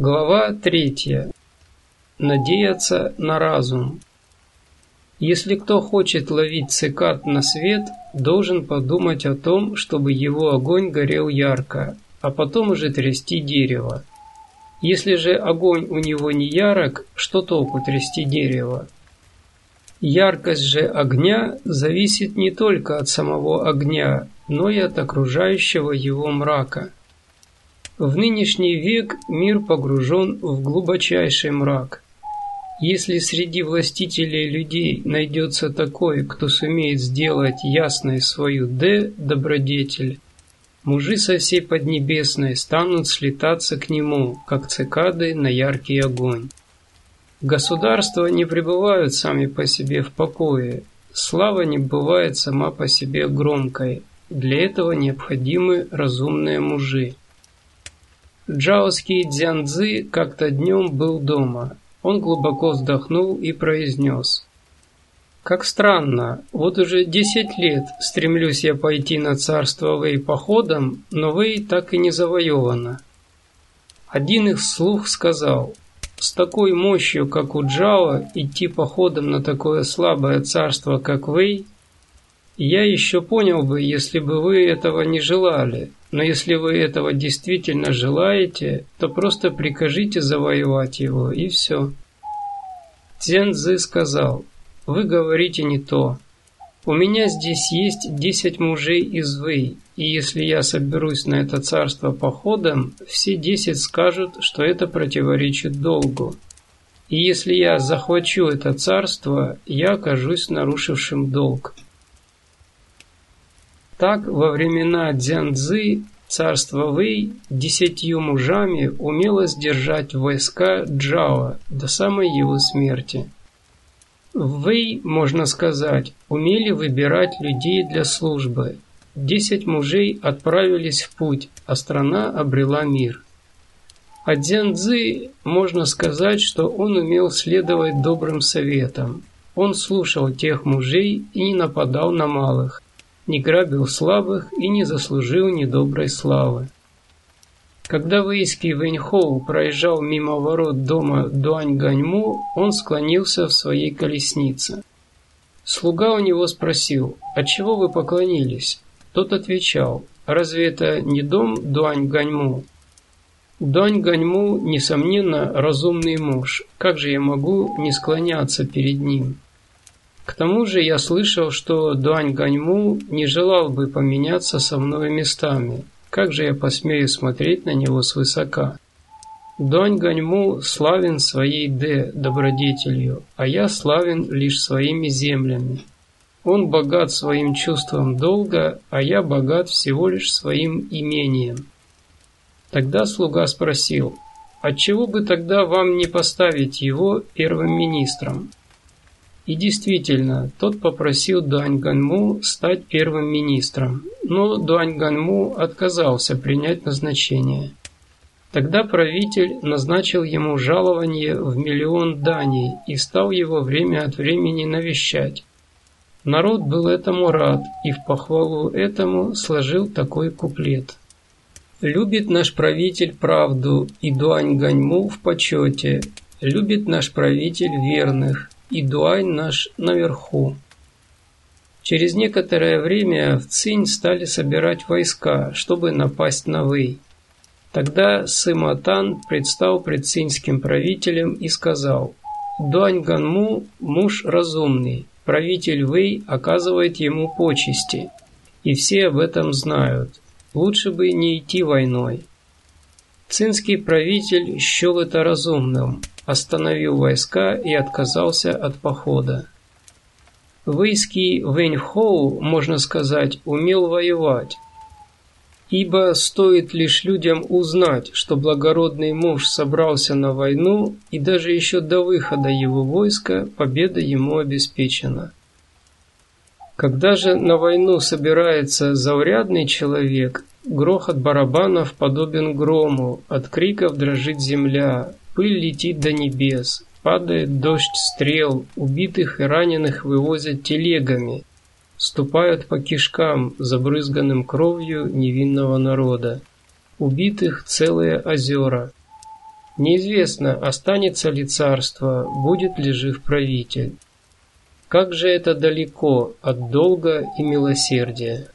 Глава третья. Надеяться на разум. Если кто хочет ловить цикад на свет, должен подумать о том, чтобы его огонь горел ярко, а потом уже трясти дерево. Если же огонь у него не ярок, что толку трясти дерево? Яркость же огня зависит не только от самого огня, но и от окружающего его мрака. В нынешний век мир погружен в глубочайший мрак. Если среди властителей людей найдется такой, кто сумеет сделать ясной свою «Д» добродетель, мужи со всей Поднебесной станут слетаться к нему, как цикады на яркий огонь. Государства не пребывают сами по себе в покое, слава не бывает сама по себе громкой, для этого необходимы разумные мужи. Джаоский Дзянцзы как-то днем был дома. Он глубоко вздохнул и произнес. «Как странно, вот уже десять лет стремлюсь я пойти на царство Вэй походом, но Вэй так и не завоевана». Один их вслух сказал, «С такой мощью, как у Джао, идти походом на такое слабое царство, как Вэй, я еще понял бы, если бы вы этого не желали, но если вы этого действительно желаете, то просто прикажите завоевать его, и все. Цзэнзы сказал, вы говорите не то. У меня здесь есть десять мужей из Вэй, и если я соберусь на это царство походом, все десять скажут, что это противоречит долгу. И если я захвачу это царство, я окажусь нарушившим долг. Так, во времена Дзянцзы царство Вэй десятью мужами умело сдержать войска Джао до самой его смерти. В Вэй, можно сказать, умели выбирать людей для службы. Десять мужей отправились в путь, а страна обрела мир. А Дзянцзы, можно сказать, что он умел следовать добрым советам. Он слушал тех мужей и не нападал на малых не грабил слабых и не заслужил недоброй славы. Когда вейский Вэньхоу проезжал мимо ворот дома Дуань-Ганьму, он склонился в своей колеснице. Слуга у него спросил, «Отчего вы поклонились?» Тот отвечал, «Разве это не дом Дуань-Ганьму?» Дуань-Ганьму, несомненно, разумный муж. Как же я могу не склоняться перед ним? К тому же я слышал, что Дуань Ганьму не желал бы поменяться со мной местами. Как же я посмею смотреть на него свысока? Дуань Ганьму славен своей Д добродетелью, а я славен лишь своими землями. Он богат своим чувством долга, а я богат всего лишь своим имением. Тогда слуга спросил, отчего бы тогда вам не поставить его первым министром? И действительно, тот попросил Дуань Ганму стать первым министром, но Дуань Ганму отказался принять назначение. Тогда правитель назначил ему жалование в миллион даней и стал его время от времени навещать. Народ был этому рад и в похвалу этому сложил такой куплет. «Любит наш правитель правду, и Дуань Ганьму в почете. Любит наш правитель верных, и Дуань наш наверху. Через некоторое время в Цинь стали собирать войска, чтобы напасть на Вэй. Тогда Сыма Тан предстал пред цинским правителем и сказал, «Дуань Ганму – муж разумный, правитель Вэй оказывает ему почести, и все об этом знают. Лучше бы не идти войной». Цинский правитель счел это разумным, остановил войска и отказался от похода. Вейский Вэньхоу, можно сказать, умел воевать. Ибо стоит лишь людям узнать, что благородный муж собрался на войну, и даже еще до выхода его войска победа ему обеспечена. Когда же на войну собирается заурядный человек, грохот барабанов подобен грому, от криков дрожит земля, Пыль летит до небес, падает дождь стрел, убитых и раненых вывозят телегами, ступают по кишкам, забрызганным кровью невинного народа. Убитых целые озера. Неизвестно, останется ли царство, будет ли жив правитель. Как же это далеко от долга и милосердия.